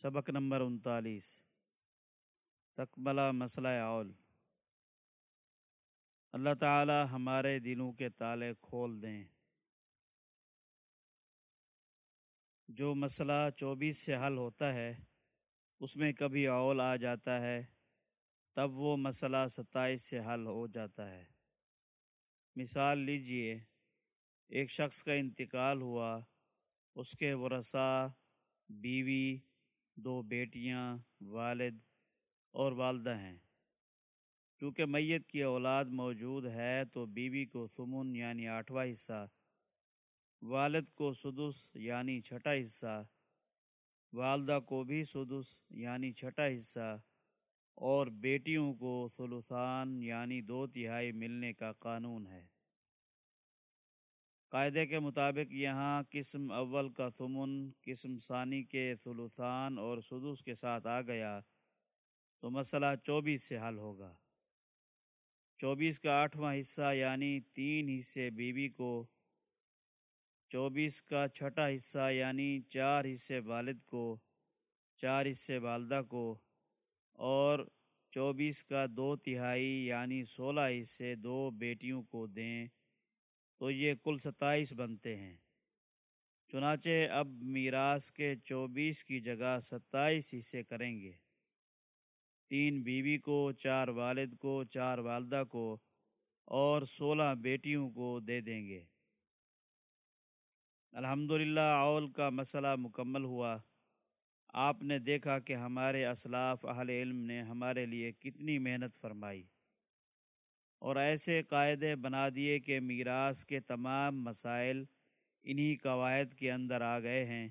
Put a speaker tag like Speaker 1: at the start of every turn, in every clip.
Speaker 1: سبق نمبر انتالیس۔ تکملہ مسئلہ اول اللہ تعالی ہمارے دلوں کے تالے کھول دیں۔ جو مسئلہ چوبیس سے حل ہوتا ہے، اس میں کبھی اول آ جاتا ہے، تب وہ مسئلہ ستائیس سے حل ہو جاتا ہے۔ مثال لیجیے، ایک شخص کا انتقال ہوا، اس کے ورثہ بیوی دو بیٹیاں، والد اور والدہ ہیں۔ کیونکہ میت کی اولاد موجود ہے تو بیوی کو سمن یعنی آٹھواں حصہ، والد کو سدس یعنی چھٹا حصہ، والدہ کو بھی سدس یعنی چھٹا حصہ اور بیٹیوں کو سلوسان یعنی دو تہائی ملنے کا قانون ہے۔ قاعدے کے مطابق یہاں قسم اول کا ثمن، قسم ثانی کے سلوسان اور سدوس کے ساتھ آ گیا تو مسئلہ چوبیس سے حل ہوگا۔ چوبیس کا آٹھواں حصہ یعنی تین حصے بیوی کو، چوبیس کا چھٹا حصہ یعنی چار حصے والد کو، چار حصے والدہ کو اور چوبیس کا دو تہائی یعنی سولہ حصے دو بیٹیوں کو دیں۔ تو یہ کل ستائیس بنتے ہیں۔ چنانچہ اب میراث کے چوبیس کی جگہ ستائیس حصے کریں گے۔ تین بیوی کو، چار والد کو، چار والدہ کو اور سولہ بیٹیوں کو دے دیں گے۔ الحمدللہ اول کا مسئلہ مکمل ہوا۔ آپ نے دیکھا کہ ہمارے اسلاف اہل علم نے ہمارے لیے کتنی محنت فرمائی۔ اور ایسے قاعدے بنا دیے کہ میراث کے تمام مسائل انہی قواعد کے اندر آ گئے ہیں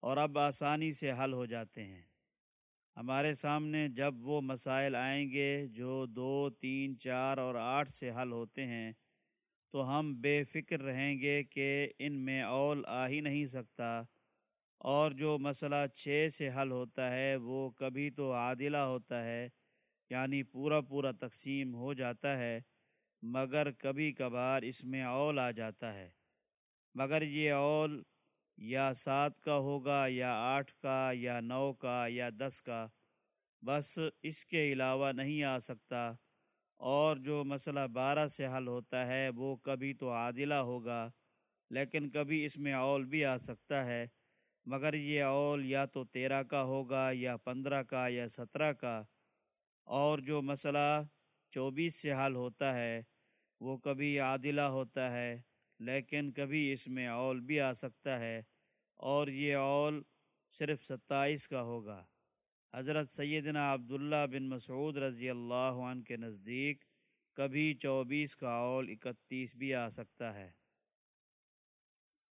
Speaker 1: اور اب آسانی سے حل ہو جاتے ہیں۔ ہمارے سامنے جب وہ مسائل آئیں گے جو دو، تین، چار اور آٹھ سے حل ہوتے ہیں، تو ہم بے فکر رہیں گے کہ ان میں اول آ ہی نہیں سکتا۔ اور جو مسئلہ چھ سے حل ہوتا ہے، وہ کبھی تو عادلہ ہوتا ہے۔ یعنی پورا پورا تقسیم ہو جاتا ہے، مگر کبھی کبھار اس میں اول آ جاتا ہے۔ مگر یہ اول یا سات کا ہوگا، یا آٹھ کا، یا نو کا، یا دس کا، بس اس کے علاوہ نہیں آ سکتا۔ اور جو مسئلہ بارہ سے حل ہوتا ہے، وہ کبھی تو عادلہ ہوگا، لیکن کبھی اس میں اول بھی آ سکتا ہے۔ مگر یہ اول یا تو تیرہ کا ہوگا، یا پندرہ کا، یا سترہ کا۔ اور جو مسئلہ چوبیس سے حل ہوتا ہے، وہ کبھی عادلہ ہوتا ہے، لیکن کبھی اس میں اول بھی آ سکتا ہے، اور یہ اول صرف ستائیس کا ہوگا۔ حضرت سیدنا عبداللہ بن مسعود رضی اللہ عنہ کے نزدیک کبھی چوبیس کا اول اکتیس بھی آ سکتا ہے۔